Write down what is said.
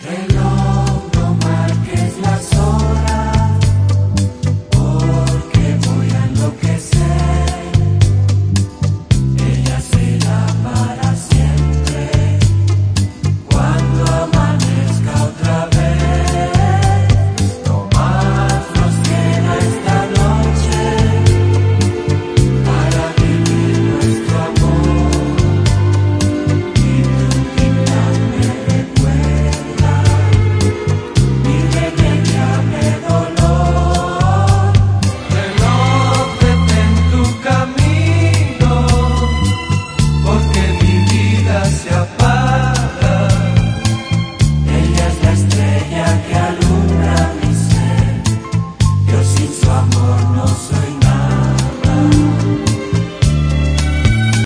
Hello.